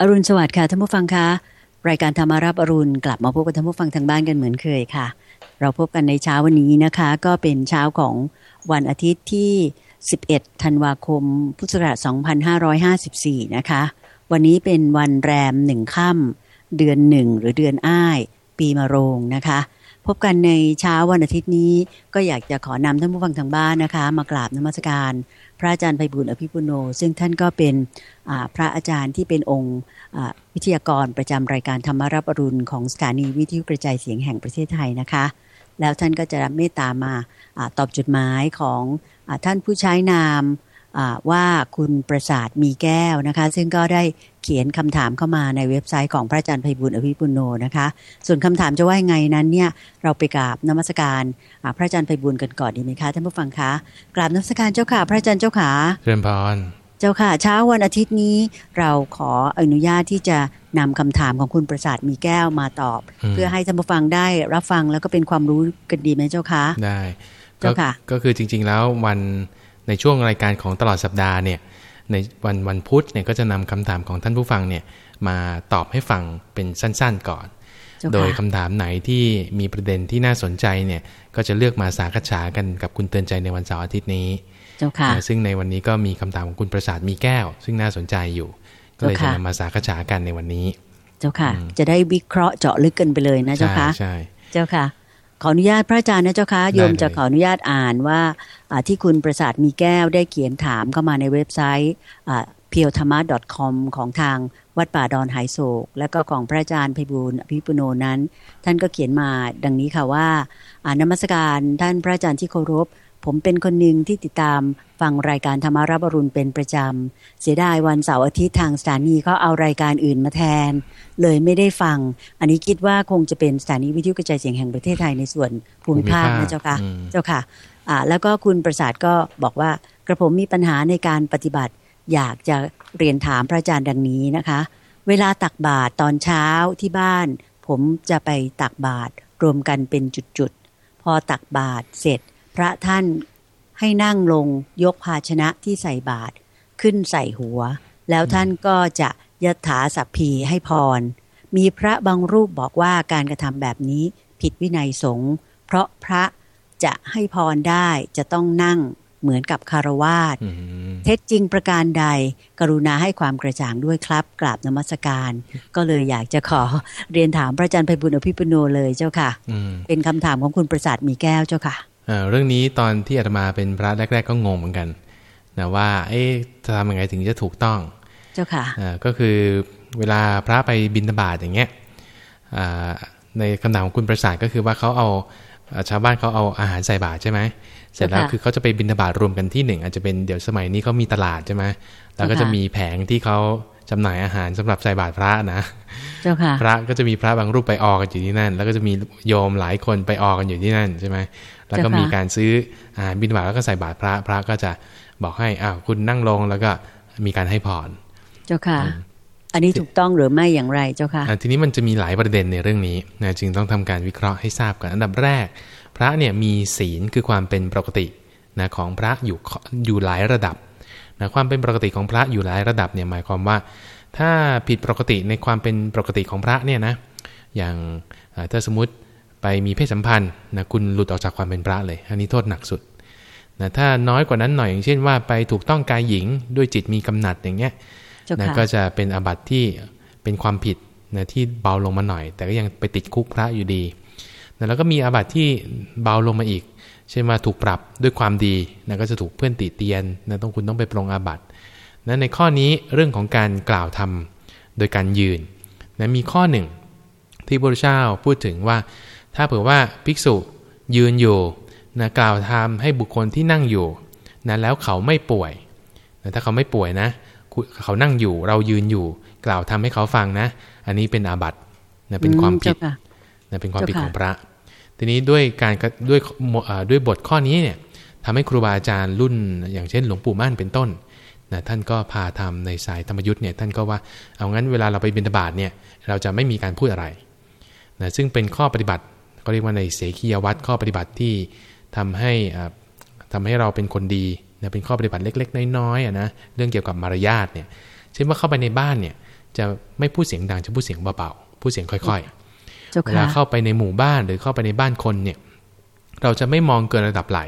อรุณสวัสดิ์ค่ะท่านผู้ฟังคะรายการธรรมารับอรุณกลับมาพบกับท่านผู้ฟังทางบ้านกันเหมือนเคยค่ะ เราพบกันในเช้าวันนี้นะคะ ก็เป็นเช้าของวันอาทิตย์ที่ 11 ธันวาคม พุทธศักราช 2554 นะคะ วันนี้เป็นวันแรมหนึ่งค่ำเดือนหนึ่งหรือเดือนอ้าย ปีมะโรงนะคะ พบกันในเช้าวันอาทิตย์นี้ ก็อยากจะขอนำท่านผู้ฟังทางบ้านนะคะ มากราบนมัสการ พระอาจารย์ไพบุญอภิปุโน ซึ่งท่านก็เป็นพระอาจารย์ที่เป็นองค์วิทยากรประจำรายการธรรมารับอรุณของสถานีวิทยุกระจายเสียงแห่งประเทศไทยนะคะ แล้วท่านก็จะเมตตามาอตอบจดหมายของอท่านผู้ใช้นาม ว่าคุณประสาทมีแก้วนะคะ ซึ่งก็ได้เขียนคำถามเข้ามาในเว็บไซต์ของพระอาจารย์ไพบุญอภิปุโนนะคะ ส่วนคำถามจะว่าไงนั้นเนี่ยเราไปกราบนมัสการพระอาจารย์ไพบุญกันก่อนดีไหมคะท่านผู้ฟังคะกราบนมัสการเจ้าค่ะ พระอาจารย์เจ้าค่ะเชิญพรเจ้าค่ะเช้าวันอาทิตย์นี้เราขออนุญาตที่จะนำคำถามของคุณประสาทมีแก้วมาตอบ เพื่อให้ท่านผู้ฟังได้รับฟังแล้วก็เป็นความรู้กันดีไหมเจ้าคะได้เจ้าค่ะก็คือจริง ๆ แล้ววัน ในช่วงรายการของตลอดสัปดาห์เนี่ยในวันวันพุธเนี่ยก็จะนำคำถามของท่านผู้ฟังเนี่ยมาตอบให้ฟังเป็นสั้นๆก่อน โดยคำถามไหนที่มีประเด็นที่น่าสนใจเนี่ยก็จะเลือกมาสากฉากันกับคุณเตือนใจในวันเสาร์อาทิตย์นี้เจ้าค่ะซึ่งในวันนี้ก็มีคำถามของคุณประสาทมีแก้ว ซึ่งน่าสนใจอยู่ ก็เลยจะนำมาสากฉากันในวันนี้ เจ้าค่ะ จะได้วิเคราะห์เจาะลึกกันไปเลยนะเจ้าค่ะใช่เจ้าค่ะ ขออนุญาตพระอาจารย์นะเจ้าค่ะโยมจะขออนุญาตอ่านว่าที่คุณประสาทมีแก้วได้เขียนถามเข้ามาในเว็บไซต์เพียวธรรมะ .com ของทางวัดป่าดอนไหโศก และก็ของพระอาจารย์ไพบูลอภิปุโนนั้น ท่านก็เขียนมาดังนี้ค่ะว่าอ่านมัสการท่านพระอาจารย์ที่เคารพ ผมเป็นคนหนึ่งที่ติดตามฟังรายการธรรมารับรุณเป็นประจำ เสียดายวันเสาร์อาทิตย์ทางสถานีเขาเอารายการอื่นมาแทน เลยไม่ได้ฟัง อันนี้คิดว่าคงจะเป็นสถานีวิทยุกระจายเสียงแห่งประเทศไทยในส่วนภูมิภาคนะเจ้าค่ะ เจ้าค่ะอ่าแล้วก็คุณประสาทก็บอกว่ากระผมมีปัญหาในการปฏิบัติ อยากจะเรียนถามพระอาจารย์ดังนี้นะคะ เวลาตักบาตรตอนเช้าที่บ้าน ผมจะไปตักบาตรรวมกันเป็นจุดๆพอตักบาตรเสร็จ พระท่านให้นั่งลงยกภาชนะที่ใส่บาตรขึ้นใส่หัว แล้วท่านก็จะยถาสัพพีให้พร มีพระบางรูปบอกว่าการกระทำแบบนี้ผิดวินัยสงฆ์เพราะพระจะให้พรได้จะต้องนั่งเหมือนกับคารวาสเท็จจริงประการใด กรุณาให้ความกระจ่างด้วยครับ กราบนมัสการ ก็เลยอยากจะขอเรียนถามพระอาจารย์ไพบุญอภิปุโนเลยเจ้าค่ะ เป็นคำถามของคุณประสาทมีแก้วเจ้าค่ะ เรื่องนี้ตอนที่อาตมาเป็นพระแรก ๆ ก็งงเหมือนกันนะว่า เอ๊ะจะทำยังไงถึงจะถูกต้อง เจ้าค่ะก็คือเวลาพระไปบินตบาตอย่างเงี้ยในคำถามของคุณประสาทก็คือว่าเขาเอาชาวบ้านเขาเอาอาหารใส่บาตรใช่ไหมเสร็จแล้วคือเขาจะไปบินตบาตรวมกันที่หนึ่งอาจจะเป็นเดี๋ยวสมัยนี้เขามีตลาดใช่ไหมแล้วก็จะมีแผงที่เขาจำหน่ายอาหารสำหรับใส่บาตรพระนะเจ้าค่ะพระก็จะมีพระบางรูปไปออกกันอยู่ที่นั่น แล้วก็จะมีโยมหลายคนไปออกกันอยู่ที่นั่นใช่ไหม แล้วก็มีการซื้ออาหารบิณฑบาตแล้วก็ใส่บาตรพระพระก็จะบอกให้อ้าวคุณนั่งลงแล้วก็มีการให้พรเจ้าค่ะอันนี้ถูกต้องหรือไม่อย่างไรเจ้าค่ะทีนี้มันจะมีหลายประเด็นในเรื่องนี้นะจึงต้องทำการวิเคราะห์ให้ทราบก่อนอันดับแรก พระเนี่ยมีศีลคือความเป็นปกตินะของพระอยู่อยู่หลายระดับนะความเป็นปกติของพระอยู่หลายระดับเนี่ยหมายความว่า ถ้าผิดปกติในความเป็นปกติของพระเนี่ยนะอย่างถ้าสมมติ ไปมีเพศสัมพันธ์นะคุณหลุดออกจากความเป็นพระเลย อันนี้โทษหนักสุดนะถ้าน้อยกว่านั้นหน่อยอย่างเช่นว่าไปถูกต้องกายหญิงด้วยจิตมีกำหนัดอย่างเงี้ยนะก็จะเป็นอบัติที่เป็นความผิดนะที่เบาลงมาหน่อย แต่ก็ยังไปติดคุกพระอยู่ดีนะแล้วก็มีอาบัติที่เบาลงมาอีก เช่นว่าถูกปรับด้วยความดีนะก็จะถูกเพื่อนติเตียนนะต้องคุณต้องไปปรงอาบัตินะในข้อนี้เรื่องของการกล่าวทำโดยการยืนนะมีข้อหนึ่งที่พระเจ้าพูดถึงว่า ถ้าเผื่อว่าภิกษุยืนอยู่นะกล่าวทำให้บุคคลที่นั่งอยู่นะแล้วเขาไม่ป่วยนะถ้าเขาไม่ป่วยนะ เขานั่งอยู่เรายืนอยู่ กล่าวทำให้เขาฟังนะ อันนี้เป็นอาบัตินะเป็นความผิดนะเป็นความผิดของพระ ทีนี้ด้วยการด้วยด้วยบทข้อนี้เนี่ยทำให้ครูบาอาจารย์รุ่น อย่างเช่น หลวงปู่มั่นเป็นต้นนะท่านก็พาทำในสายธรรมยุทธ์เนี่ยท่านก็ว่าเอางั้นเวลาเราไปบิณฑบาตเนี่ยเราจะไม่มีการพูดอะไรนะซึ่งเป็นข้อปฏิบัติ เขาเรียกว่าในเสกียวัตรข้อปฏิบัติที่ทำให้ทำให้เราเป็นคนดีนะเป็นข้อปฏิบัติเล็ก ๆ น้อยๆนะเรื่องเกี่ยวกับมารยาทเนี่ยเช่นว่าเข้าไปในบ้านเนี่ยจะไม่พูดเสียงดังจะพูดเสียงเบาๆพูดเสียงค่อยเจ้าๆเวค่ะลาเข้าไปในหมู่บ้านหรือเข้าไปในบ้านคนเนี่ยเราจะไม่มองเกินระดับไหล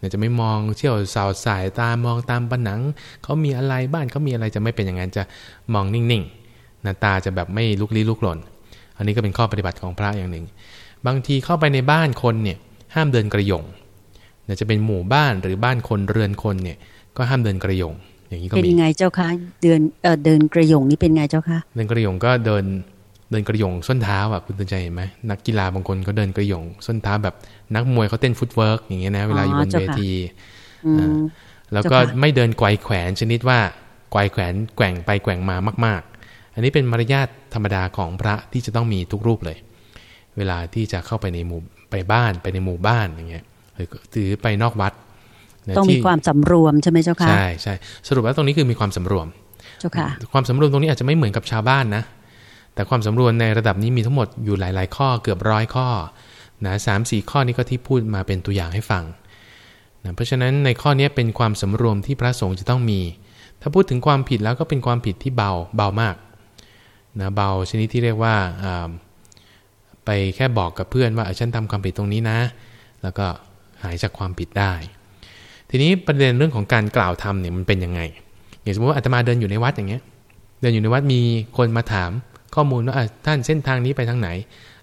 เราจะไม่มองเที่ยวสาวสายตามองตามผนังเขามีอะไรบ้านเขามีอะไรจะไม่เป็นอย่างนั้นจะมองนิ่งๆหน้าตาจะแบบไม่ลุกลี้ลุกลนอันนี้ก็เป็นข้อปฏิบัติของพระอย่างหนึ่ง บางทีเข้าไปในบ้านคนเนี่ยห้ามเดินกระโหย่งเนี่ยจะเป็นหมู่บ้านหรือบ้านคนเรือนคนเนี่ย ก็ห้ามเดินกระโหย่ง อย่างนี้ก็เป็นมีไงเจ้าคะเดินเอ่อเดินกระโหย่งนี่เป็นไงเจ้าคะเดินกระโหย่งก็เดินเดินกระโหย่งส้นเท้าอะคุณเตือนใจเห็นไหมนักกีฬาบางคนก็เดินกระโหย่งส้นเท้าแบบนักมวยเขาเต้น footwork อย่างเงี้ยนะเวลาอยู่บนเวทีอืมแล้วก็เจ้าค่ะไม่เดินไกวแขวนชนิดว่าไกวแขวนแกว่งไปแกว่งมามาก ๆ อันนี้เป็นมารยาทธรรมดาของพระที่จะต้องมีทุกรูปเลย เวลาที่จะเข้าไปในหมู่ไปบ้านไปในหมู่บ้านอย่างเงี้ยหรือถือไปนอกวัดนะต้องมีที่ความสำรวมใช่ไหมเจ้าคะใช่ใช่สรุปแล้วตรงนี้คือมีความสำรวมเจ้าค่ะความสำรวมตรงนี้อาจจะไม่เหมือนกับชาวบ้านนะ แต่ความสำรวมในระดับนี้มีทั้งหมดอยู่หลาย ๆ ข้อเกือบร้อยข้อนะสามสี่ข้อนี้ก็ที่พูดมาเป็นตัวอย่างให้ฟังนะเพราะฉะนั้นในข้อนี้เป็นความสำรวมที่พระสงฆ์จะต้องมี ถ้าพูดถึงความผิดแล้วก็เป็นความผิดที่เบาเบามากนะเบาชนิดที่เรียกว่าอ่า ไปแค่บอกกับเพื่อนว่าเออฉันทำความผิดตรงนี้นะ แล้วก็หายจากความผิดได้ ทีนี้ประเด็นเรื่องของการกล่าวธรรมเนี่ยมันเป็นยังไงอย่างสมมติว่าอาตมาเดินอยู่ในวัดอย่างเงี้ย เดินอยู่ในวัดมีคนมาถามข้อมูลว่าอะท่านเส้นทางนี้ไปทางไหน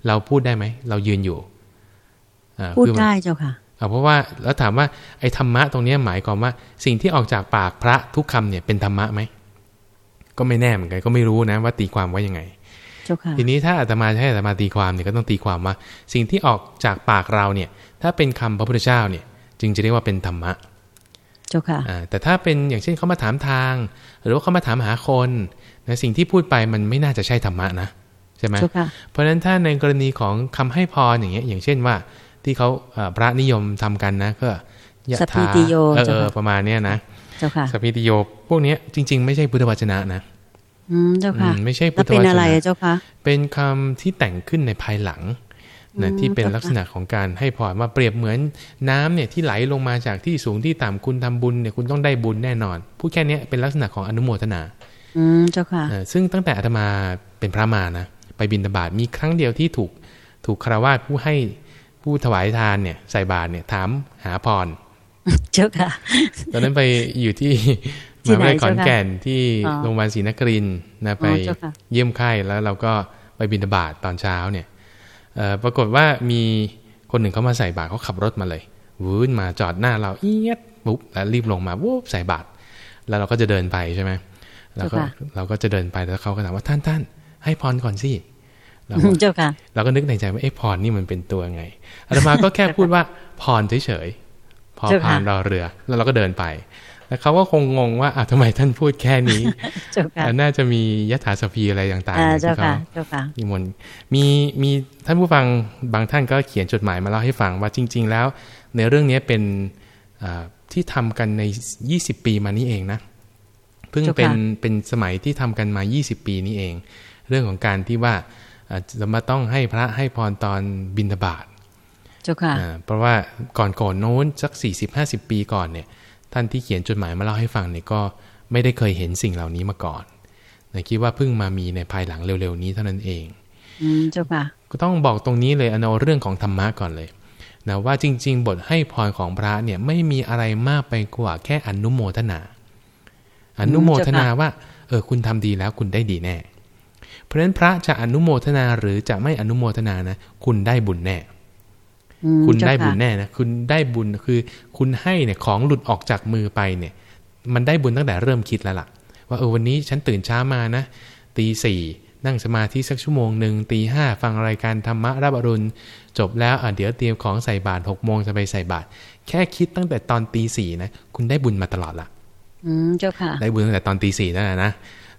เราพูดได้ไหม เรายืนอยู่อ่าพูดคือมันได้เจ้าค่ะอ่าเพราะว่าแล้วถามว่าไอ้ธรรมะตรงเนี้ยหมายความว่าสิ่งที่ออกจากปากพระทุกคำเนี่ยเป็นธรรมะไหมก็ไม่แน่เหมือนกันก็ไม่รู้นะว่าตีความว่ายังไงเจ้าค่ะ ทีนี้ถ้าอาตมาจะให้อาตมาตีความเนี่ยก็ต้องตีความว่า สิ่งที่ออกจากปากเราเนี่ย ถ้าเป็นคำพระพุทธเจ้าเนี่ย จึงจะเรียกว่าเป็นธรรมะ เจ้าค่ะอ่าแต่ถ้าเป็นอย่างเช่นเขามาถามทาง หรือว่าเขามาถามหาคนนะสิ่งที่พูดไปมันไม่น่าจะใช่ธรรมะนะใช่ไหมเจ้าค่ะเพราะฉะนั้นถ้าในกรณีของคำให้พรอย่างเงี้ย อย่างเช่นว่าที่เขาเอ่อพระนิยมทำกันนะก็ยะสัพพิถาติโยเออเจ้าเออค่ะประมาณเนี้ยนะเจ้าค่ะสัพพิติโยพวกเนี้ยจริง ๆ ไม่ใช่พุทธวจนะนะ อืมเจ้าค่ะอืมไม่ใช่พุแล้ทวธเป็วนจอะไรนะอะเจ้าค่ะเป็นคำที่แต่งขึ้นในภายหลังนะอืมที่เป็นเจ้าค่ะลักษณะของการให้พรว่าเปรียบเหมือนน้ำเนี่ยที่ไหลลงมาจากที่สูงที่ต่ำคุณทำบุญเนี่ยคุณต้องได้บุญแน่นอนพูดแค่เนี้ยเป็นลักษณะของอนุโมทนา อืมเจ้าค่ะเอ่อซึ่งตั้งแต่อาตมาเป็นพระมานะไปบินตบาตมีครั้งเดียวที่ถูกถูกคารวาสผู้ให้ผู้ถวายทานเนี่ยใส่บาตรเนี่ยถามหาพรเจ้าค่ะตอนนั้นไปอยู่ที่ที่ มไหนหาวิทยาลัยขอนแก่นที่อ๋อโรงพยาบาลศรีนครินทร์นะไปอ๋อเจ้าค่ะเยี่ยมไข้แล้วเราก็ไปบินตบาตตอนเช้าเนี่ยเอ่อปรากฏว่ามีคนหนึ่งเขามาใส่บาตรเขาขับรถมาเลยวื้นมาจอดหน้าเราเอียดปุ๊บแล้วรีบลงมาวูบใส่บาตรแล้วเราก็จะเดินไปใช่ไหมเราก็เจ้าค่ะเราก็จะเดินไปแล้วเขาก็ถามว่าท่านท่านให้พรก่อนสิเราก็เจ้าค่ะเราก็นึกในใจว่าเอ๊ะพรนี่มันเป็นตัวไงอาตมาก็แค่พูดว่าพรเฉยๆพอเจ้าค่ะผ่านรอเรือ แล้วเราก็เดินไปแล้ว เขาก็คงงงว่าอะทำไมท่านพูดแค่นี้เจ้าค่ะอะน่าจะมียถาสพีอะไรต่างอ่าๆเจ้าที่ค่ะเขาเจ้าค่ะมีมนต์มีมีท่านผู้ฟังบางท่านก็เขียนจดหมายมาเล่าให้ฟังว่าจริง ๆ แล้ว ในเรื่องนี้เป็นอ่าที่ทำกันใน 20 ปีมานี้เองนะเพิ่งเจ้าค่ะเป็นเป็นสมัยที่ทำกันมา 20 ปีนี้เอง เรื่องของการที่ว่าอ่าจะมาต้องให้พระให้พรตอนบิณฑบาตเจ้าค่ะอ่าเพราะว่าก่อนก่อนโน้นสัก 40-50 ปีก่อนเนี่ย ท่านที่เขียนจดหมายมาเล่าให้ฟังเนี่ยก็ไม่ได้เคยเห็นสิ่งเหล่านี้มาก่อนนะคิดว่าเพิ่งมามีในภายหลังเร็วๆนี้เท่านั้นเอง อืมเจ้าค่ะก็ต้องบอกตรงนี้เลยเอาเรื่องของธรรมะก่อนเลยนะว่าจริง ๆ บทให้พรของพระเนี่ยไม่มีอะไรมากไปกว่าแค่อนุโมทนา อนุโมทนาว่า เออคุณทำดีแล้วคุณได้ดีแน่ เพราะฉะนั้นพระจะอนุโมทนาหรือจะไม่อนุโมทนานะ คุณได้บุญแน่อืม คุณได้เจ้าะบุญแน่นะคุณได้บุญคือ คุณให้เนี่ยของหลุดออกจากมือไปเนี่ย มันได้บุญตั้งแต่เริ่มคิดแล้วล่ะ ว่าเออวันนี้ฉันตื่นเช้ามานะตีสี่นั่งสมาธิสักชั่วโมงหนึ่งตีห้าฟังรายการธรรมะรับอรุณ จบแล้วอะเดี๋ยวเตรียมของใส่บาตรหกโมงจะไปใส่บาตรแค่คิดตั้งแต่ตอนตีสี่นะคุณได้บุญมาตลอดละอืมเจ้าค่ะ ได้บุญตั้งแต่ตอนตีสี่นั่นแหละนะ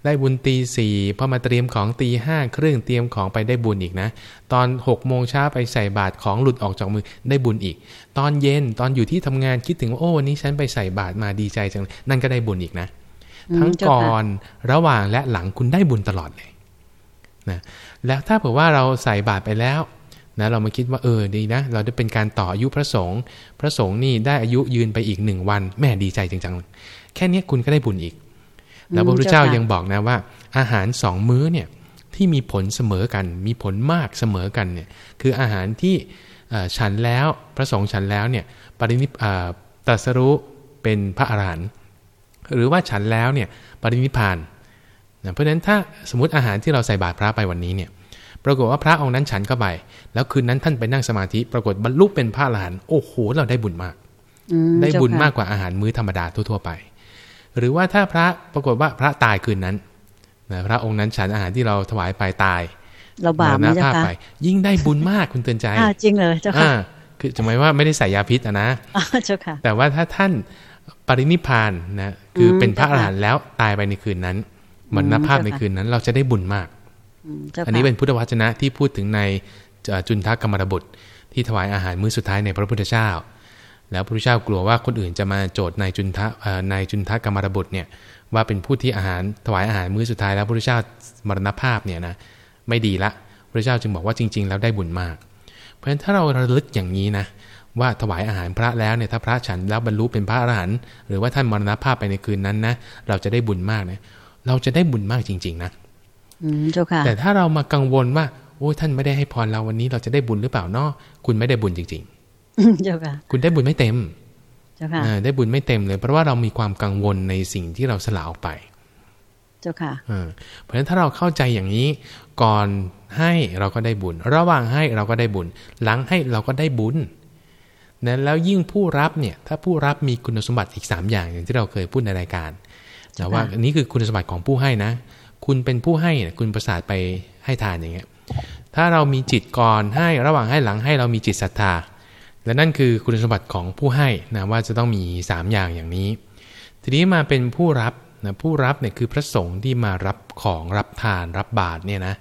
ได้บุญตีสี่พอมาเตรียมของตีห้าครึ่งเตรียมของไปได้บุญอีกนะ ตอนหกโมงเช้าไปใส่บาตรของหลุดออกจากมือได้บุญอีก ตอนเย็นตอนอยู่ที่ทำงานคิดถึงว่าโอ้วันนี้ฉันไปใส่บาตรมาดีใจจังเลยนั่นก็ได้บุญอีกนะอืมทั้งเจ้าค่ะก่อนระหว่างและหลังคุณได้บุญตลอดเลยนะแล้วถ้าเผื่อว่าเราใส่บาตรไปแล้วนะเรามาคิดว่าเออดีนะ เราได้เป็นการต่ออายุพระสงฆ์พระสงฆ์นี่ได้อายุยืนไปอีกหนึ่งวันแม่ดีใจจังๆ แค่เนี้ยคุณก็ได้บุญอีก แล้วพระพุทธเจ้ายังบอกนะว่า อาหารสองมื้อเนี่ยที่มีผลเสมอกัน มีผลมากเสมอกันเนี่ยคืออาหารที่ฉันแล้วพระสงฆ์ฉันแล้วเนี่ยปรินิพตรัสรู้เป็นพระอรหันต์หรือว่าฉันแล้วเนี่ยปรินิพานนะเพราะฉะนั้นถ้าสมมติอาหารที่เราใส่บาตรพระไปวันนี้เนี่ยปรากฏว่าพระองค์นั้นฉันเข้าไป แล้วคืนนั้นท่านไปนั่งสมาธิ ปรากฏบรรลุเป็นพระอรหันต์โอ้โหเราได้บุญมาก ได้บุญมากกว่าอาหารมื้อธรรมดาทั่วๆไป หรือว่าถ้าพระปรากฏว่าพระตายคืนนั้นนะพระองค์นั้นฉันอาหารที่เราถวายไปตายเราบาปไหมเจ้าค่ะยิ่งได้บุญมากคุณเตือนใจจริงเลยเจ้าค่ะคือจะหมายว่าไม่ได้ใส่ยาพิษนะเจ้าค่ะ แต่ว่าถ้าท่านปรินิพานนะคือเป็นพระอรหันต์แล้วตายไปในคืนนั้นมรณภาพในคืนนั้น เราจะได้บุญมากอันนี้เป็นพุทธวจนะที่พูดถึงในจุนทักกรรมรบุตรที่ถวายอาหารมื้อสุดท้ายในพระพุทธเจ้า แล้วพระพุทธเจ้ากลัวว่าคนอื่นจะมาโจทย์ในจุนทะในจุนทักกรรมรบุตรเนี่ยว่าเป็นผู้ที่อาหารถวายอาหารมื้อสุดท้ายแล้วพระพุทธเจ้ามรณภาพเนี่ยนะไม่ดีละพระพุทธเจ้าจึงบอกว่าจริง ๆ แล้วได้บุญมาก เพราะฉะนั้นถ้าเราระลึกอย่างนี้นะว่าถวายอาหารพระแล้วเนี่ยถ้าพระฉันแล้วบรรลุเป็นพระอรหันต์หรือว่าท่านมรณภาพไปในคืนนั้นนะเราจะได้บุญมากเนี่ยเราจะได้บุญมากจริง ๆนะเจ้าค่ะแต่ถ้าเรามากังวลว่าโอ้ท่านไม่ได้ให้พรเราวันนี้เราจะได้บุญหรือเปล่าเนาะคุณไม่ได้บุญจริง ๆ เจ้าค่ะคุณได้บุญไม่เต็มเจ้าค่ะได้บุญไม่เต็มเลย เพราะว่าเรามีความกังวลในสิ่งที่เราสละออกไป เจ้าค่ะเพราะฉะนั้นถ้าเราเข้าใจอย่างนี้ ก่อนให้เราก็ได้บุญ ระหว่างให้เราก็ได้บุญ หลังให้เราก็ได้บุญนะแล้วยิ่งผู้รับเนี่ย ถ้าผู้รับมีคุณสมบัติอีก 3 อย่างอย่างที่เราเคยพูดในรายการแต่ว่าอันนี้คือคุณสมบัติของผู้ให้นะ คุณเป็นผู้ให้คุณประสาทไปให้ทานอย่างเงี้ย ถ้าเรามีจิตก่อนให้ระหว่างให้หลังให้เรามีจิตศรัทธา และนั่นคือคุณสมบัติของผู้ให้นะว่าจะต้องมี 3 อย่างอย่างนี้ ทีนี้มาเป็นผู้รับนะผู้รับเนี่ยคือพระสงฆ์ที่มารับของรับทานรับบาตรเนี่ยนะ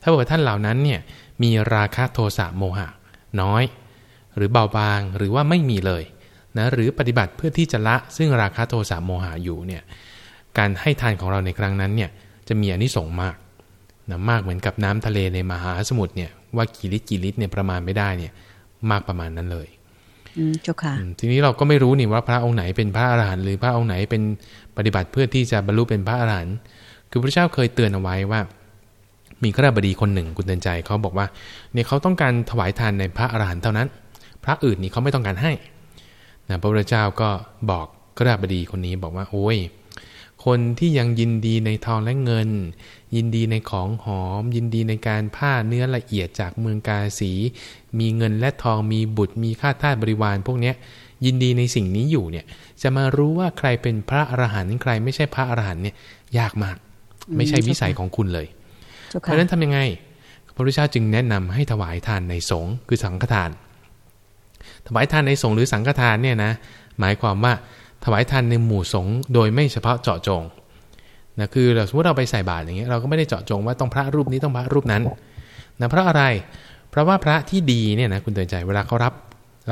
ถ้าบอกว่าท่านเหล่านั้นเนี่ยมีราคะโทสะโมหะ น้อย หรือเบาบางหรือว่าไม่มีเลยนะหรือปฏิบัติเพื่อที่จะละซึ่งราคะโทสะโมหะอยู่เนี่ยการให้ทานของเราในครั้งนั้นเนี่ยจะมีอนิสงส์มากนะมากเหมือนกับน้ำทะเลในมหาสมุทรเนี่ยว่ากี่ลิตรกี่ลิตรเนี่ยประมาณไม่ได้เนี่ย มากประมาณนั้นเลยเจ้าค่ะทีนี้เราก็ไม่รู้นี่ว่าพระองค์ไหนเป็นพระอรหันต์หรือพระองค์ไหนเป็นปฏิบัติเพื่อที่จะบรรลุเป็นพระอรหันต์คือพระเจ้าเคยเตือนเอาไว้ว่า มีข้าราบดีคนหนึ่งคุณเตือนใจเขาบอกว่าเนี่ยเขาต้องการถวายทานในพระอรหันต์เท่านั้น พระอื่นนี่เขาไม่ต้องการให้นะพระพุทธเจ้าก็บอกข้าราบดีคนนี้บอกว่าโอ้ย คนที่ยังยินดีในทองและเงิน ยินดีในของหอม ยินดีในการผ้าเนื้อละเอียดจากเมืองกาสี มีเงินและทองมีบุตรมีข้าทาสบริวารพวกเนี้ยยินดีในสิ่งนี้อยู่เนี่ย จะมารู้ว่าใครเป็นพระอรหันต์ใครไม่ใช่พระอรหันต์เนี่ยยากมาก ไม่ใช่วิสัยของคุณเลย เพราะฉะนั้นทำยังไง พระพุทธเจ้าจึงแนะนำให้ถวายทานในสงฆ์คือสังฆทาน ถวายทานในสงฆ์หรือสังฆทานเนี่ยนะหมายความว่า ถวายทานในหมู่สงฆ์โดยไม่เฉพาะเจาะจงนะคือเราสมมติเราไปใส่บาตรอย่างเงี้ยเราก็ไม่ได้เจาะจงว่าต้องพระรูปนี้ต้องพระรูปนั้นนะเพราะอะไร เพราะว่าพระที่ดีเนี่ยนะคุณเตือนใจเวลาเขารับ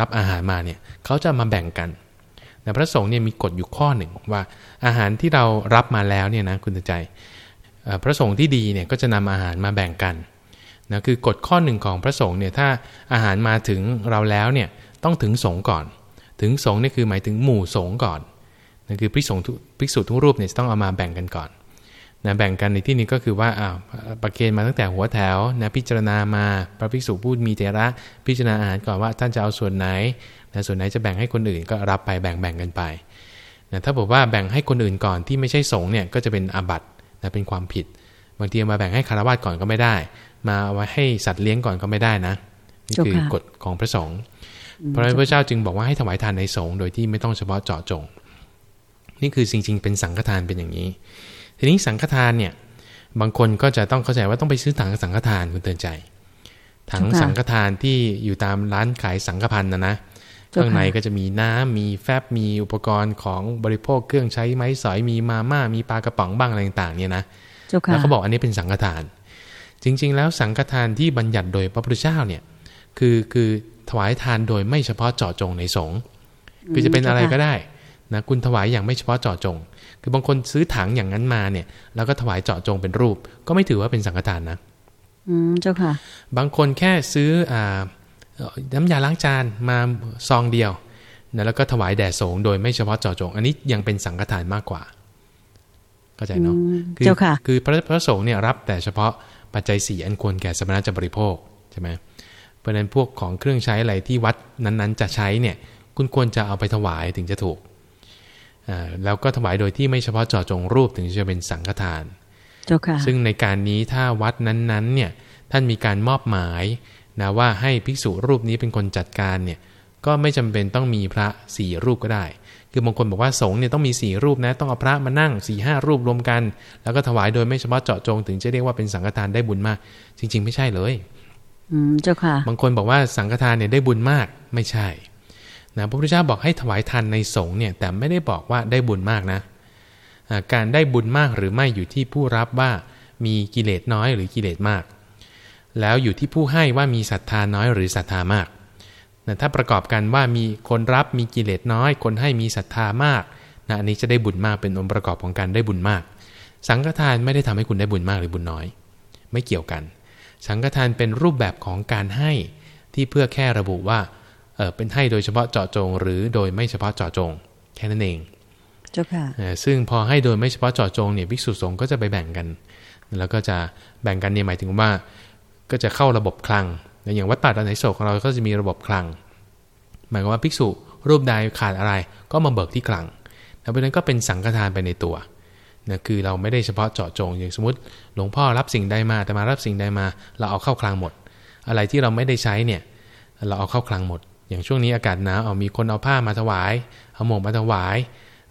รับอาหารมาเนี่ยเขาจะมาแบ่งกันนะพระสงฆ์เนี่ยมีกฎอยู่ข้อหนึ่งว่าอาหารที่เรารับมาแล้วเนี่ยนะคุณเตือนใจพระสงฆ์ที่ดีเนี่ยก็จะนำอาหารมาแบ่งกันนะคือกฎข้อหนึ่งของพระสงฆ์เนี่ยถ้าอาหารมาถึงเราแล้วเนี่ยต้องถึงสงฆ์ก่อน ถึงสงฆ์นี่คือหมายถึงหมู่สงฆ์ก่อนนั่นคือภิกษุภิกษุทุกรูปเนี่ยต้องเอามาแบ่งกันก่อนนะแบ่งกันในที่นี้ก็คือว่าอ้าวประเคนมาตั้งแต่หัวแถวนะพิจารณามาพระภิกษุพูดมีเทระพิจารณาอาหารก่อนว่าท่านจะเอาส่วนไหนนะส่วนไหนจะแบ่งให้คนอื่นก็รับไปแบ่งแบ่งกันไปนะถ้าบอกว่าแบ่งให้คนอื่นก่อนที่ไม่ใช่สงฆ์เนี่ยก็จะเป็นอาบัตินะเป็นความผิด บางทีมาแบ่งให้คารวะก่อนก็ไม่ได้ มาเอาไว้ให้สัตว์เลี้ยงก่อนก็ไม่ได้นะนี่คือกฎของพระสงฆ์ พระพุทธเจ้าจึงบอกว่าให้ถวายทานในสงฆ์โดยที่ไม่ต้องเฉพาะเจาะจง นี่คือจริง ๆ เป็นสังฆทานเป็นอย่างนี้ ทีนี้สังฆทานเนี่ยบางคนก็จะต้องเข้าใจว่าต้องไปซื้อถังสังฆทานคุณเตือนใจ ถังสังฆทานที่อยู่ตามร้านขายสังฆพันธ์นะนะข้างในก็จะมีน้ำมีแฟบมีอุปกรณ์ของบริโภคเครื่องใช้ไม้สอยมีมาม่ามีปลากระป๋องบ้างอะไรต่างๆเนี่ยนะแล้วเขาบอกอันนี้เป็นสังฆทาน จริง ๆ แล้วสังฆทานที่บัญญัติโดยพระพุทธเจ้าเนี่ย คือคือถวายทานโดยไม่เฉพาะเจาะจงในสงฆ์คือจะเป็นอะไรก็ได้นะคุณถวายอย่างไม่เฉพาะเจาะจง คือบางคนซื้อถังอย่างนั้นมาเนี่ย แล้วก็ถวายเจาะจงเป็นรูป ก็ไม่ถือว่าเป็นสังฆทานนะอืมเจ้าค่ะ บางคนแค่ซื้ออ่าน้ำยาล้างจานมาซองเดียวนะแล้วก็ถวายแด่สงฆ์โดยไม่เฉพาะเจาะจง อันนี้ยังเป็นสังฆทานมากกว่าเข้าใจเนาะเจ้าค่ะคือพระพระสงฆ์เนี่ยรับแต่เฉพาะปัจจัยสี่อันควรแก่สมณะจะบริโภคใช่ไหม เพราะฉะนั้นพวกของเครื่องใช้อะไรที่วัดนั้นๆ จะใช้เนี่ยคุณควรจะเอาไปถวายถึงจะถูกแล้วก็ถวายโดยที่ไม่เฉพาะเจาะจงรูปถึงจะเป็นสังฆทานเจ้าค่ะซึ่งในการนี้ถ้าวัดนั้นๆเนี่ยท่านมีการมอบหมายนะว่าให้ภิกษุรูปนี้เป็นคนจัดการเนี่ยก็ไม่จำเป็นต้องมีพระสี่รูปก็ได้ คือบางคนบอกว่าสงฆ์เนี่ยต้องมีสี่รูปนะ ต้องเอาพระมานั่งสี่ห้ารูปรวมกัน แล้วก็ถวายโดยไม่เฉพาะเจาะจง ถึงจะเรียกว่าเป็นสังฆทานได้บุญมาก จริง ๆ ไม่ใช่เลย อืมเจ้าค่ะ บางคนบอกว่าสังฆทานเนี่ยได้บุญมากไม่ใช่นะพระพุทธเจ้าบอกให้ถวายทานในสงฆ์เนี่ยแต่ไม่ได้บอกว่าได้บุญมากนะการได้บุญมากหรือไม่อยู่ที่ผู้รับว่ามีกิเลสน้อยหรือกิเลสมาก แล้วอยู่ที่ผู้ให้ว่ามีศรัทธาน้อยหรือศรัทธามากนะถ้าประกอบกันว่ามีคนรับมีกิเลสน้อย คนให้มีศรัทธามากนะอันนี้จะได้บุญมากเป็นองค์ประกอบของการได้บุญมาก สังฆทานไม่ได้ทำให้คุณได้บุญมากหรือบุญน้อย ไม่เกี่ยวกัน สังฆทานเป็นรูปแบบของการให้ที่เพื่อแค่ระบุว่าเออเป็นให้โดยเฉพาะเจาะจง หรือโดยไม่เฉพาะเจาะจง แค่นั้นเองเจ้าค่ะซึ่งพอให้โดยไม่เฉพาะเจาะจงเนี่ยภิกษุสงฆ์ก็จะไปแบ่งกัน แล้วก็จะแบ่งกันเนี่ยหมายถึงว่า ก็จะเข้าระบบคลังอย่างวัดป่าดอนไหนโศกของเราก็จะมีระบบคลัง หมายความว่าภิกษุรูปใดขาดอะไรก็มาเบิกที่คลังแล้วเพราะนั้นก็เป็นสังฆทานไปในตัว นะคือเราไม่ได้เฉพาะเจาะจง อย่างสมมติ หลวงพ่อรับสิ่งใดมาแต่มารับสิ่งใดมา เราเอาเข้าคลังหมด อะไรที่เราไม่ได้ใช้เนี่ย เราเอาเข้าคลังหมด อย่างช่วงนี้อากาศหนาวเอามีคนเอาผ้ามาถวายเอาหมวกมาถวาย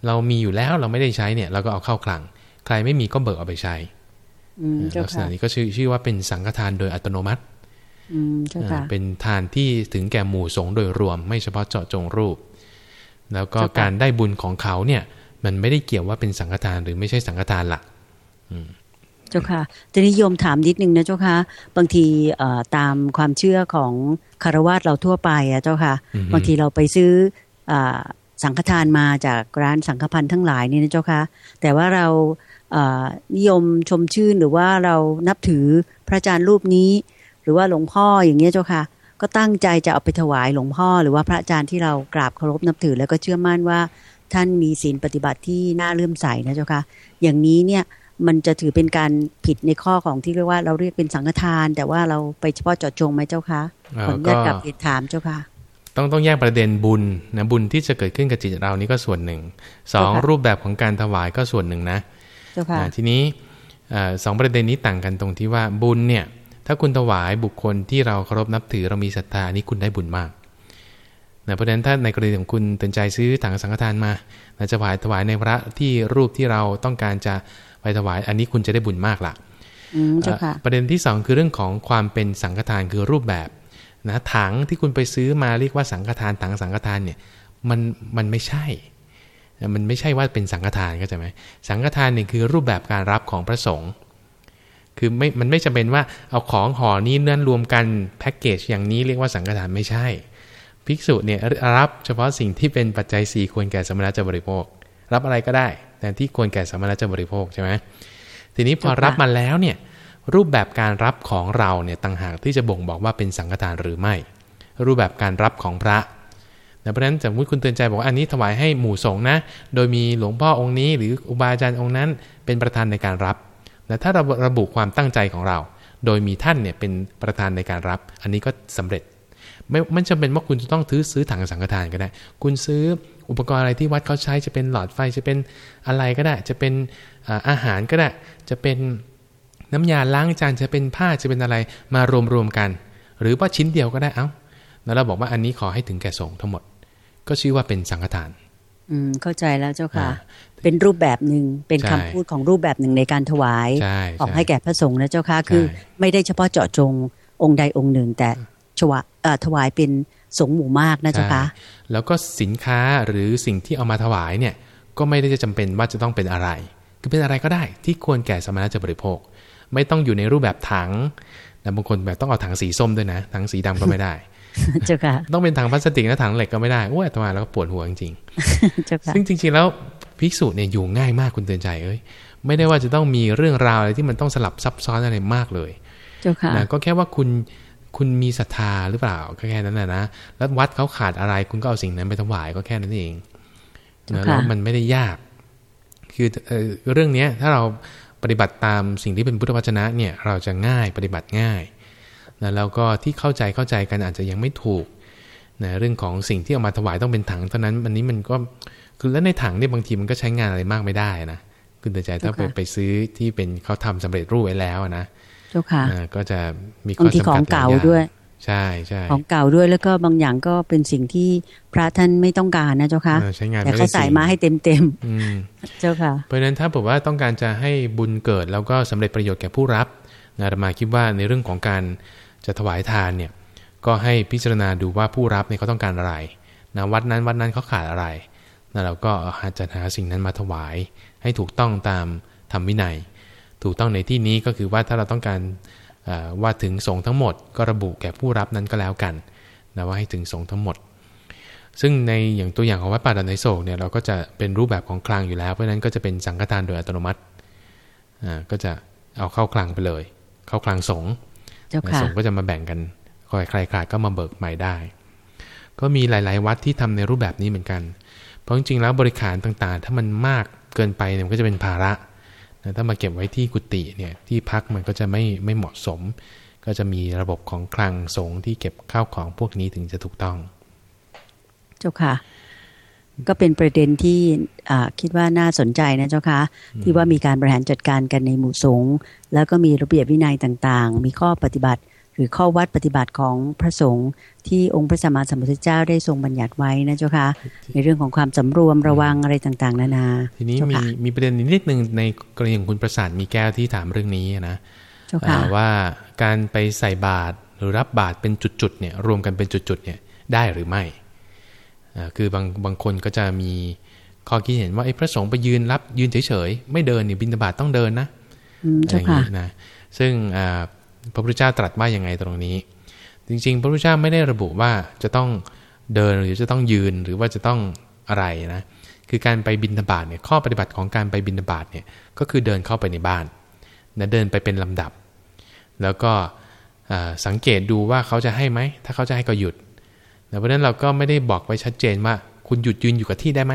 เรามีอยู่แล้วเราไม่ได้ใช้เนี่ย เราก็เอาเข้าคลัง ใครไม่มีก็เบิกเอาไปใช้ลักษณะนี้ก็ชื่อชื่อว่าเป็นสังฆทานโดยอัตโนมัติเป็นทานที่ถึงแก่หมู่สงฆ์โดยรวม ไม่เฉพาะเจาะจงรูป แล้วก็การได้บุญของเขาเนี่ย มันไม่ได้เกี่ยวว่าเป็นสังฆทานหรือไม่ใช่สังฆทานหลักเจ้าค่ะจะนิยมถามนิดนึงนะเจ้าค่ะบางทีตามความเชื่อของคารวะเราทั่วไปอะเจ้าค่ะ บางทีเราไปซื้อสังฆทานมาจากร้านสังฆพันธ์ทั้งหลายนี่นะเจ้าค่ะแต่ว่าเรานิยมชมชื่นหรือว่าเรานับถือพระอาจารย์รูปนี้ หรือว่าหลวงพ่ออย่างเงี้ยเจ้าค่ะ ก็ตั้งใจจะเอาไปถวายหลวงพ่อ หรือว่าพระอาจารย์ที่เรากราบเคารพนับถือแล้วก็เชื่อมั่นว่า ท่านมีศีลปฏิบัติที่น่าเลื่อมใสนะเจ้าค่ะอย่างนี้เนี่ยมันจะถือเป็นการผิดในข้อของที่เรียกว่าเราเรียกเป็นสังฆทาน แต่ว่าเราไปเฉพาะเจาะจงไหมเจ้าคะขออนุญาตกลับเรียนถามเจ้าค่ะ ต้องต้องแยกประเด็นบุญนะบุญที่จะเกิดขึ้นกับจิตเรานี่ก็ส่วนหนึ่งสองรูปแบบของการถวายก็ส่วนหนึ่งนะทีนี้สองประเด็นนี้ต่างกันตรงที่ว่าบุญเนี่ยถ้าคุณถวายบุคคลที่เราเคารพนับถือเรามีศรัทธานี้คุณได้บุญมาก นะเพราะฉะนั้นถ้าในกรณีของคุณตัดใจซื้อถังสังฆทานมาจะถวายถวายในพระที่รูปที่เราต้องการจะไปถวาย อันนี้คุณจะได้บุญมากละประเด็นที่สองคือเรื่องของความเป็นสังฆทานคือรูปแบบนะถังที่คุณไปซื้อมาเรียกว่าสังฆทานถังสังฆทานเนี่ยมันมันไม่ใช่ มันไม่ใช่ว่าเป็นสังฆทานก็ใช่ไหมสังฆทานนี่คือรูปแบบการรับของพระสงฆ์คือไม่มันไม่จำเป็นว่าเอาของห่อนี้เนื่อนรวมกันแพ็กเกจอย่างนี้เรียกว่าสังฆทานไม่ใช่ ภิกษุเนี่ยรับเฉพาะสิ่งที่เป็นปัจจัยสี่ควรแก่สมณะจะบริโภค รับอะไรก็ได้แต่ที่ควรแก่สมณะจะบริโภคใช่ไหมทีนี้พอรับมาแล้วเนี่ยรูปแบบการรับของเราเนี่ยต่างหากที่จะบ่งบอกว่าเป็นสังฆทานหรือไม่ รูปแบบการรับของพระเพราะฉะนั้นสมมติคุณเตือนใจบอกว่าอันนี้ถวายให้หมู่สงฆ์นะ โดยมีหลวงพ่อองค์นี้ หรืออุบาอาจารย์องค์นั้น เป็นประธานในการรับแต่ถ้าเราระบุความตั้งใจของเรา โดยมีท่านเนี่ยเป็นประธานในการรับ อันนี้ก็สำเร็จ ไม่ไม่จำเป็นว่าคุณจะต้องซื้อซื้อถังสังฆทานก็ได้ คุณซื้ออุปกรณ์อะไรที่วัดเขาใช้จะเป็นหลอดไฟจะเป็นอะไรก็ได้ จะเป็นอาหารก็ได้ จะเป็นน้ำยาล้างจานจะเป็นผ้าจะเป็นอะไรมารวมๆกัน หรือว่าชิ้นเดียวก็ได้เอา้าแล้วเราบอกว่าอันนี้ขอให้ถึงแก่สงฆ์ทั้งหมด ก็ชื่อว่าเป็นสังฆทาน อืมเข้าใจแล้วเจ้าค่ะ เป็นรูปแบบหนึ่งเป็นคำพูดของรูปแบบหนึ่งในการถวายออกให้แก่พระสงฆ์นะเจ้าค่ะคือ ไม่ได้เฉพาะเจาะจงองค์ใดองค์หนึ่งแต่ชวะ ถวายเป็นสงฆ์หมู่มากนะเจ้าค่ะแล้วก็สินค้าหรือสิ่งที่เอามาถวายเนี่ยก็ไม่ได้จะจำเป็นว่าจะต้องเป็นอะไร คือเป็นอะไรก็ได้ที่ควรแก่สมณะจะบริโภค ไม่ต้องอยู่ในรูปแบบถังแต่บางคนแบบต้องเอาถังสีส้มด้วยนะถังสีดำก็ไม่ได้เจ้าค่ะต้องเป็นถังพลาสติกนะถังเหล็กก็ไม่ได้โอ้ยทำไมแล้วก็ปวดหัวจริงๆซึ่งจริง ๆ แล้วภิกษุเนี่ยอยู่ง่ายมากคุณเตือนใจเอ้ยไม่ได้ว่าจะต้องมีเรื่องราวอะไรที่มันต้องสลับซับซ้อนอะไรมากเลยเจ้าค่ะนะก็แค่ว่าคุณ คุณมีศรัทธาหรือเปล่าแค่นั้นนะนะแล้ววัดเขาขาดอะไรคุณก็เอาสิ่งนั้นไปถวายก็แค่นั้นเองแล้วมันไม่ได้ยาก คือเรื่องนี้ถ้าเราปฏิบัติตามสิ่งที่เป็นพุทธวจนะเนี่ยเราจะง่ายปฏิบัติง่ายนะแล้วก็ที่เข้าใจเข้าใจกันอาจจะยังไม่ถูกนะเรื่องของสิ่งที่เอามาถวายต้องเป็นถังเท่านั้นอันนี้มันก็คือแล้วในถังเนี่ยบางทีมันก็ใช้งานอะไรมากไม่ได้นะคุณแต่ใจถ้าไปไปซื้อที่เป็นเขาทำสำเร็จรูปไว้แล้วนะเจ้าค่ะก็จะมีข้อจำกัดของเก่าด้วย ใช่ใช่ของเก่าด้วยแล้วก็บางอย่างก็เป็นสิ่งที่พระท่านไม่ต้องการนะเจ้าค่ะแต่เขาใส่มาให้เต็มเต็มเจ้าค่ะ เพราะฉะนั้นถ้าบอกว่าต้องการจะให้บุญเกิดแล้วก็สำเร็จประโยชน์แก่ผู้รับนารามาคิดว่าในเรื่องของการจะถวายทานเนี่ยก็ให้พิจารณาดูว่าผู้รับเนี่ยเขาต้องการอะไรนะวัดนั้นวัดนั้นเขาขาดอะไรนะเราก็อาจจะหาสิ่งนั้นมาถวาย ให้ถูกต้องตามธรรมวินัย ถูกต้องในที่นี้ก็คือว่าถ้าเราต้องการว่าถึงสงทั้งหมด ก็ระบุแก่ผู้รับนั้นก็แล้วกันนะว่าให้ถึงสงทั้งหมด ซึ่งในอย่างตัวอย่างของวัดป่าดอนไนโศกเนี่ยเราก็จะเป็นรูปแบบของคลังอยู่แล้ว เพราะนั้นก็จะเป็นสังฆทานโดยอัตโนมัติอ่าก็จะเอาเข้าคลังไปเลย เข้าคลังสงสงก็จะมาแบ่งกันคอยใครขาดก็มาเบิกใหม่ได้ ก็มีหลาย ๆ วัดที่ทำในรูปแบบนี้เหมือนกัน เพราะจริงๆแล้วบริขารต่างๆ ถ้ามันมากเกินไปเนี่ยมันก็จะเป็นภาระ ถ้ามาเก็บไว้ที่กุฏิเนี่ยที่พักมันก็จะไม่ไม่เหมาะสม ก็จะมีระบบของคลังสงที่เก็บข้าวของพวกนี้ถึงจะถูกต้อง เจ้าค่ะ ก็เป็นประเด็นที่คิดว่าน่าสนใจนะเจ้าค่ะที่ว่ามีการบริหารจัดการกันในหมู่สงฆ์แล้วก็มีระเบียบวินัยต่างๆ มีข้อปฏิบัติ หรือข้อวัดปฏิบัติของพระสงฆ์ที่องค์พระสัมมาสัมพุทธเจ้าได้ทรงบัญญัติไว้นะเจ้าค่ะ ในเรื่องของความสำรวมระวังอะไรต่างๆ นานา ทีนี้มีมีประเด็นนิดนึงในกรณีของคุณประสาทมีแก้วที่ถามเรื่องนี้นะว่าการไปใส่บาตรหรือรับบาตรเป็นจุดๆเนี่ยรวมกันเป็นจุดๆเนี่ยได้หรือไม่คือบางบางคนก็จะมีข้อคิดเห็นว่าไอ้พระสงฆ์ไปยืนรับยืนเฉยๆ ไม่เดินเนี่ยบิณฑบาตต้องเดินนะอย่างนี้นะซึ่ง พระพุทธเจ้าตรัสว่าอย่างไงตรงนี้ จริง ๆ พระพุทธเจ้าไม่ได้ระบุว่าจะต้องเดินหรือจะต้องยืนหรือว่าจะต้องอะไรนะคือการไปบินบาตเนี่ยข้อปฏิบัติของการไปบินบาตเนี่ยก็คือเดินเข้าไปในบ้านนะเดินไปเป็นลำดับ แล้วก็สังเกตดูว่าเขาจะให้ไหม ถ้าเขาจะให้ก็หยุดเพราะฉะนั้นเราก็ไม่ได้บอกไว้ชัดเจนว่า คุณหยุดยืนอยู่กับที่ได้ไหม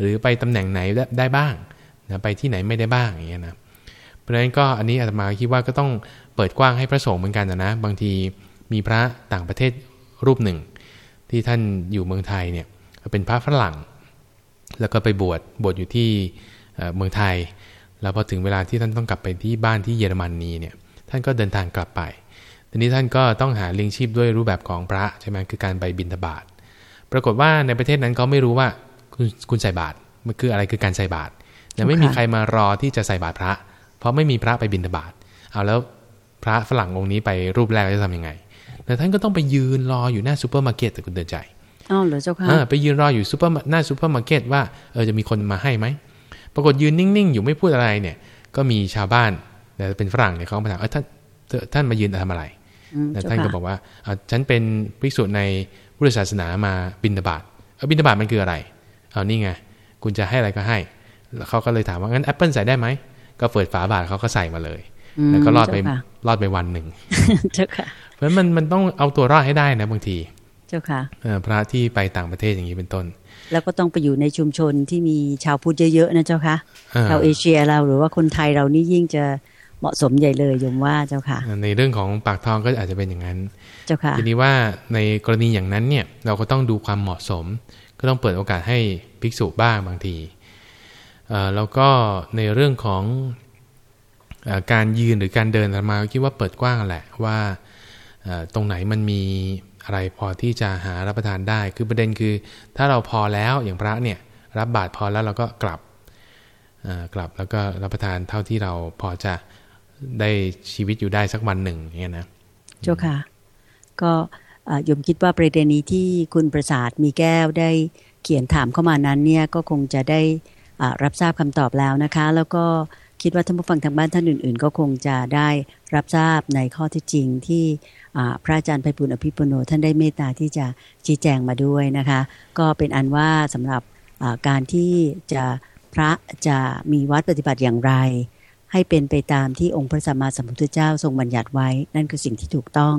หรือไปตำแหน่งไหนได้บ้างนะไปที่ไหนไม่ได้บ้างอย่างเงี้ยนะเพราะฉะนั้นก็อันนี้อาตมาคิดว่าก็ต้อง เปิดกว้างให้พระสงฆ์เหมือนกันนะนะบางทีมีพระต่างประเทศรูปหนึ่ง ที่ท่านอยู่เมืองไทยเนี่ยเป็นพระฝรั่ง แล้วก็ไปบวชบวชอยู่ที่เมืองไทย แล้วพอถึงเวลาที่ท่านต้องกลับไปที่บ้านที่เยอรมนนีเนี่ยท่านก็เดินทางกลับไป ทีนี้ท่านก็ต้องหาเลี้ยงชีพด้วยรูปแบบของพระใช่ไหมคือการไปบินทบาทปรากฏว่าในประเทศนั้นเขาไม่รู้ว่าคุณคุณใส่บาตรมันคืออะไรคือการใส่บาตรแต่ไม่มีใครมารอที่จะใส่บาตรพระ เพราะไม่มีพระไปบิณฑบาตเอาแล้ว พระฝรั่งองค์นี้ไปรูปแรกจะทำยังไง แต่ท่านก็ต้องไปยืนรออยู่หน้าซูเปอร์มาร์เก็ตแต่คุณเตือนใจอ๋อเหรอเจ้าค่ะไปยืนรออยู่ซูเปอร์หน้าซูเปอร์มาร์เก็ตว่าเออจะมีคนมาให้ไหมปรากฏยืนนิ่งๆ อยู่ไม่พูดอะไรเนี่ย ก็มีชาวบ้านแต่เป็นฝรั่งเนี่ยเขามาถามเออท่านท่านมายืนทำอะไรแต่ท่านก็บอกว่าฉันเป็นภิกษุในพุทธศาสนามาบิณฑบาตบิณฑบาตมันคืออะไรเอานี่ไงคุณจะให้อะไรก็ให้ แล้วเขาก็เลยถามว่างั้นแอปเปิลใส่ได้ไหมก็เปิดฝาบาทเขาก็ใส่มาเลย แล้วก็รอดไปรอดไปวันหนึ่งเจ้าค่ะเพราะมันมันต้องเอาตัวรอดให้ได้นะบางทีเจ้าค่ะพระที่ไปต่างประเทศอย่างนี้เป็นต้น แล้วก็ต้องไปอยู่ในชุมชนที่มีชาวพุทธเยอะๆนะเจ้าค่ะชาวเอเชียเราหรือว่าคนไทยเรานี่ยิ่งจะเหมาะสมใหญ่เลยยมว่าเจ้าค่ะ ในเรื่องของปากทองก็อาจจะเป็นอย่างนั้น เจ้าค่ะทีนี้ว่าในกรณีอย่างนั้นเนี่ยเราก็ต้องดูความเหมาะสม ก็ต้องเปิดโอกาสให้ภิกษุบ้างบางทีแล้วก็ในเรื่องของ การยืนหรือการเดินมาคิดว่าเปิดกว้างแหละว่าตรงไหนมันมีอะไรพอที่จะหารับประทานได้ คือประเด็นคือ ถ้าเราพอแล้วอย่างพระเนี่ยรับบาตรพอแล้วเราก็กลับกลับแล้วก็รับประทานเท่าที่เราพอจะได้ชีวิตอยู่ได้สักวันหนึ่งอย่างเงี้ยนะเจ้าค่ะ ก็ยมคิดว่าประเด็นนี้ที่คุณประสาทมีแก้วได้เขียนถามเข้ามานั้นเนี่ยก็คงจะได้รับทราบคำตอบแล้วนะคะ แล้วก็ คิดว่าท่านผู้ฟังทางบ้านท่านอื่น ๆ ก็คงจะได้รับทราบในข้อที่จริงที่พระอาจารย์ไพบุญอภิปุโนท่านได้เมตตาที่จะชี้แจงมาด้วยนะคะ ก็เป็นอันว่าสำหรับการที่จะพระจะมีวัดปฏิบัติอย่างไร ให้เป็นไปตามที่องค์พระสัมมาสัมพุทธเจ้าทรงบัญญัติไว้ นั่นคือสิ่งที่ถูกต้อง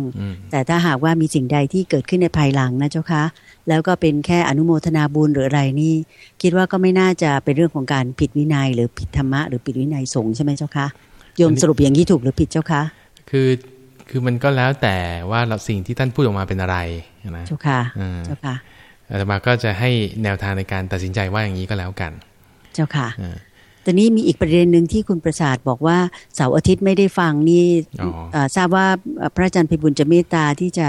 แต่ถ้าหากว่ามีสิ่งใดที่เกิดขึ้นในภายหลังนะเจ้าคะ แล้วก็เป็นแค่อนุโมทนาบุญหรืออะไรนี่ คิดว่าก็ไม่น่าจะเป็นเรื่องของการผิดวินัย หรือผิดธรรมะหรือผิดวินัยสงฆ์ใช่ไหมเจ้าคะโยมสรุปอย่างนี้ถูกหรือผิดเจ้าคะ คือคือมันก็แล้วแต่ว่าเราสิ่งที่ท่านพูดออกมาเป็นอะไรนะเจ้าค่ะเจ้าค่ะอาตมาก็จะให้แนวทางในการตัดสินใจว่าอย่างนี้ก็แล้วกัน เจ้าค่ะ ตอนนี้มีอีกประเด็นหนึ่งที่คุณประสาทบอกว่าเสาร์อาทิตย์ไม่ได้ฟังนี่ทราบว่าพระอาจารย์พิบุญจะเมตตาที่จะ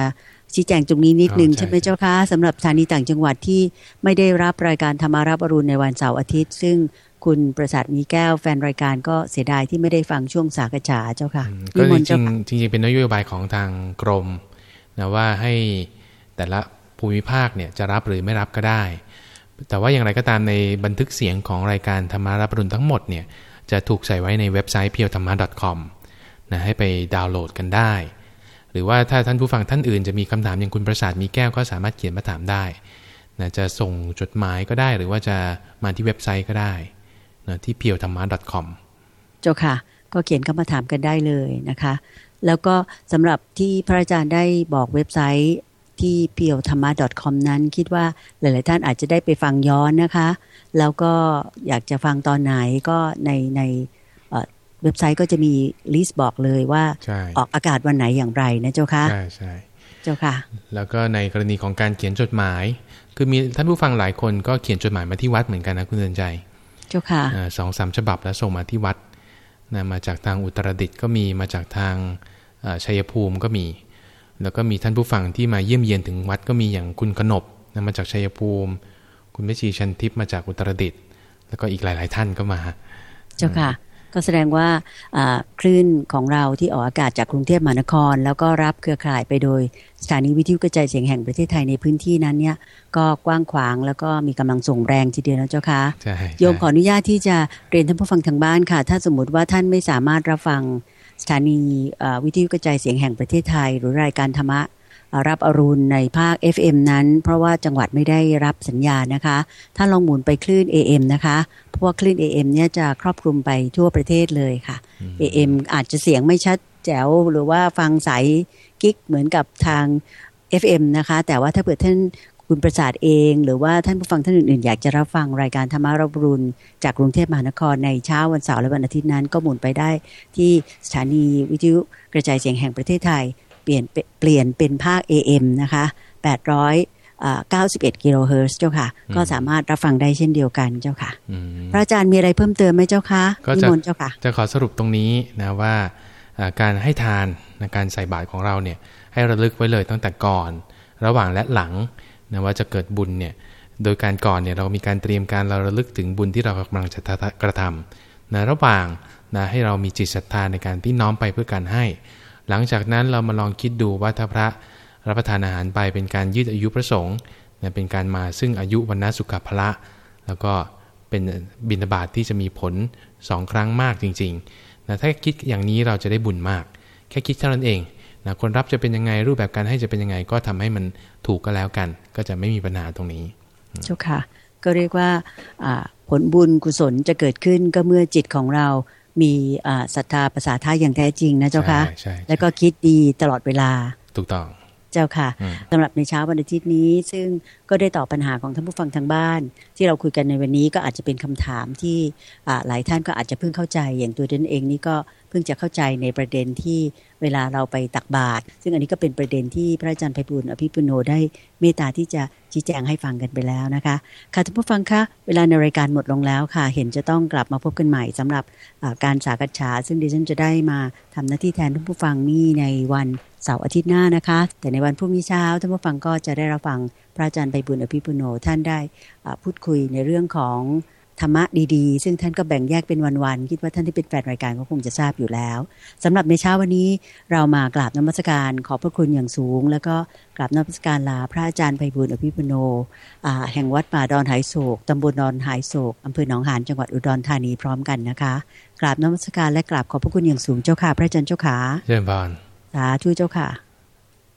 ชี้แจงตรงนี้นิดนึงใช่ไหมเจ้าคะสำหรับสถานีต่างจังหวัดที่ไม่ได้รับรายการธรรมารับอรุณในวันเสาร์อาทิตย์ ซึ่งคุณประสาทมีแก้วแฟนรายการก็เสียดายที่ไม่ได้ฟังช่วงสากฉาเจ้าค่ะก็จริงจริงเป็นนโยบายของทางกรมนะว่าให้แต่ละภูมิภาคเนี่ยจะรับหรือไม่รับก็ได้ แต่ว่าอย่างไรก็ตามในบันทึกเสียงของรายการธรรมารับรุณทั้งหมดเนี่ยจะถูกใส่ไว้ในเว็บไซต์เพียวธรรมะ .com นะให้ไปดาวน์โหลดกันได้ หรือว่าถ้าท่านผู้ฟังท่านอื่นจะมีคำถามอย่างคุณประสาทมีแก้วก็สามารถเขียนมาถามได้นะจะส่งจดหมายก็ได้หรือว่าจะมาที่เว็บไซต์ก็ได้นะที่เพียวธรรมะ .com เจ้าค่ะ ก็เขียนเข้ามาถามกันได้เลยนะคะ แล้วก็สำหรับที่พระอาจารย์ได้บอกเว็บไซต์ ที่ p ียวธรรมะ .com นั้น คิดว่าหลาย ๆ ท่านอาจจะได้ไปฟังย้อนนะคะ แล้วก็อยากจะฟังตอนไหนก็ในในเว็บไซต์ก็จะมีลิสต์บอกเลยว่าออกอากาศวันไหนอย่างไรนะเจ้าค่ะใช่ใช่เจ้าค่ะ แล้วก็ในกรณีของการเขียนจดหมาย คือมีท่านผู้ฟังหลายคนก็เขียนจดหมายมาที่วัดเหมือนกันนะคุณเดินใจ เจ้าค่ะสองสามฉบับแล้วส่งมาที่วัดนะมาจากทางอุตรดิตถ์ก็มีมาจากทางชัยภูมิก็มี แล้วก็มีท่านผู้ฟังที่มาเยี่ยมเยียนถึงวัดก็มีอย่างคุณขนบนะมาจากชัยภูมิ คุณแม่ชีชันทิพย์มาจากอุตรดิตถ์แล้วก็อีกหลาย ๆ ท่านก็มา เจ้าค่ะ ก็แสดงว่าคลื่นของเราที่ออกอากาศจากกรุงเทพมหานคร แล้วก็รับเครือข่ายไปโดยสถานีวิทยุกระจายเสียงแห่งประเทศไทยในพื้นที่นั้นเนี่ยก็กว้างขวางแล้วก็มีกำลังส่งแรงทีเดียวนะเจ้าค่ะโยมขออนุญาตที่จะเรียนท่านผู้ฟังทางบ้านค่ะ ถ้าสมมติว่าท่านไม่สามารถรับฟัง สถานีวิทยุกระจายเสียงแห่งประเทศไทย หรือรายการธรรมะรับอรุณในภาค FM นั้น เพราะว่าจังหวัดไม่ได้รับสัญญาณนะคะถ้าลองหมุนไปคลื่น AM นะคะเพราะว่าคลื่น AM เนี่ยจะครอบคลุมไปทั่วประเทศเลยค่ะ AM อาจจะเสียงไม่ชัดแจ๋วหรือว่าฟังสายกิ๊กเหมือนกับทาง FM นะคะ แต่ว่าถ้าเกิดท่าน คุณประสาทเอง หรือว่าท่านผู้ฟังท่านอื่นๆ อยากจะรับฟังรายการธรรมารับรุณจากกรุงเทพมหานครในเช้าวันเสาร์และวันอาทิตย์นั้น ก็หมุนไปได้ที่สถานีวิทยุกระจายเสียงแห่งประเทศไทย เปลี่ยนเปลี่ยนเป็นภาค AM นะคะ800 91กิโลเฮิรตซ์เจ้าค่ะ ก็สามารถรับฟังได้เช่นเดียวกันเจ้าค่ะ พระอาจารย์มีอะไรเพิ่มเติมไหมเจ้าค่ะก็จะเจ้าค่ะ จะขอสรุปตรงนี้นะว่าการให้ทานการใส่บาตรของเราเนี่ยให้ระลึกไว้เลยตั้งแต่ก่อน ระหว่างและหลัง นะว่าจะเกิดบุญเนี่ยโดยการก่อนเนี่ยเรามีการเตรียมการเราระลึกถึงบุญที่เรากำลังจะกระทำนะระหว่างนะให้เรามีจิตศรัทธาในการที่น้อมไปเพื่อการให้ หลังจากนั้นเรามาลองคิดดูว่าถ้าพระรับประทานอาหารไปเป็นการยืดอายุพระสงฆ์นะเป็นการมาซึ่งอายุวันนสุขภละ แล้วก็เป็นบิณฑบาตทที่จะมีผลสองครั้งมากจริงๆนะถ้าคิดอย่างนี้เราจะได้บุญมาก แค่คิดเท่านั้นเอง นะคนรับจะเป็นยังไงรูปแบบการให้จะเป็นยังไง ก็ทำให้มันถูกก็แล้วกัน ก็จะไม่มีปัญหาตรงนี้เจ้าค่ะ ก็เรียกว่าผลบุญกุศลจะเกิดขึ้นก็เมื่อจิตของเรามีศรัทธาภาษาท่าอย่างแท้จริงนะเจ้าค่ะแล้วก็คิดดีตลอดเวลาถูกต้อง เจ้าค่ะสำหรับในเช้าวันอาทิตย์นี้ ซึ่งก็ได้ตอบปัญหาของท่านผู้ฟังทางบ้าน ที่เราคุยกันในวันนี้ก็อาจจะเป็นคำถามที่หลายท่านก็อาจจะเพิ่งเข้าใจอย่างตัวเดนเองนี่ก็เพิ่งจะเข้าใจในประเด็นที่เวลาเราไปตักบาตรซึ่งอันนี้ก็เป็นประเด็นที่พระอาจารย์ไพบุญอภิปุโนได้เมตตาที่จะชี้แจงให้ฟังกันไปแล้วนะคะค่ะท่านผู้ฟังคะเวลาในรายการหมดลงแล้วค่ะ เห็นจะต้องกลับมาพบกันใหม่สำหรับการสากัฉาซึ่งดิฉันจะได้มาทำหน้าที่แทนท่านผู้ฟังนี่ในวัน เสาร์อาทิตย์หน้านะคะ แต่ในวันพรุ่งนี้เช้าท่านผู้ฟังก็จะได้รับฟังพระอาจารย์ไพบุญอภิปุโนท่านได้พูดคุยในเรื่องของธรรมะดีๆ ซึ่งท่านก็แบ่งแยกเป็นวันๆ คิดว่าท่านที่เป็นแฟนรายการก็คงจะทราบอยู่แล้วสำหรับในเช้าวันนี้เรามากราบนมัสการขอพระคุณอย่างสูง แล้วก็กราบนมัสการลาพระอาจารย์ไพบุญอภิปุโนแห่งวัดป่าดอนหายโศกตำบลดอนหายโศกอำเภอหนองหานจังหวัดอุดรธานีพร้อมกันนะคะ กราบนมัสการและกราบขอบพระคุณอย่างสูงเจ้าค่ะพระอาจารย์เจ้าขาเชิญบาน สาธุเจ้าค่ะ